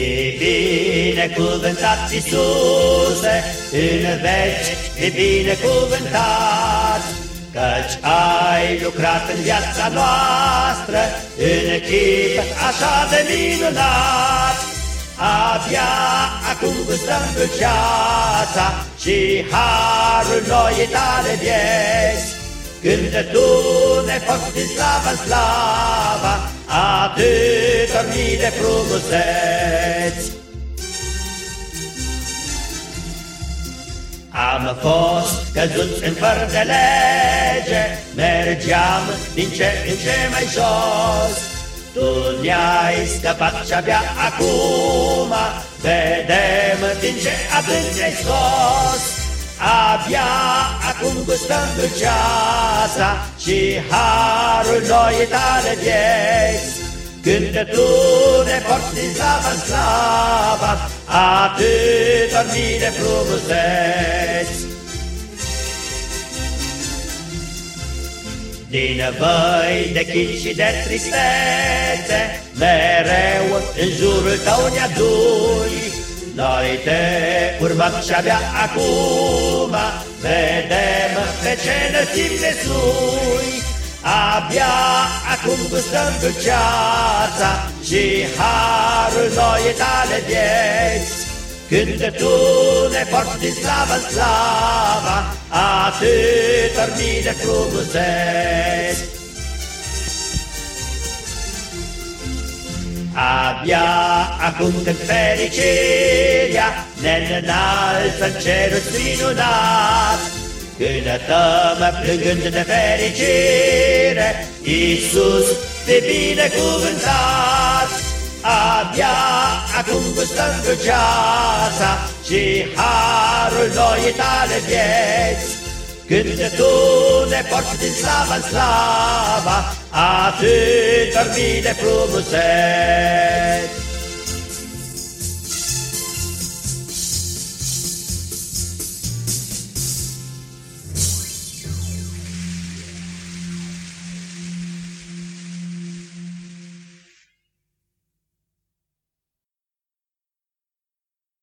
Fi binecuvântat, Iisuse, în veci, fi binecuvântat, Căci ai lucrat în viața noastră, în chip așa de minunat. Abia acum gustăm dulceața și harul noi tale vieți, Când tu ne poți din slavă în slava, atâtor mii de frumuseți. Am fost căzuți în fără de lege, mergeam din ce în ce mai jos. Tu ne-ai scăpat și abia acum vedem din ce adânc ne-ai scos. Abia acum gustăm dulceața și harul noi tale vieți. Când tu ne porți din slavă în slava, atâtor mii de frumuseți. Din văi de chin și de tristețe, mereu în jurul tău ne aduni. Noi te urmăm și abia acum vedem pe ce înălțim de sui. Abia acum gustăm dulceața și harul noi tale vieți. Când tu ne porți din slavă în slava, atâtor mii de frumuseți. Abia acum când fericirea ne înalță în cerul minunat, Cântăm plângând de fericire, Iisus te binecuvântat. Abia acum gustăm dulceața și harul noi tale vieți. Când tu ne porți din slavă în slava, atâtor mii de frumuseți.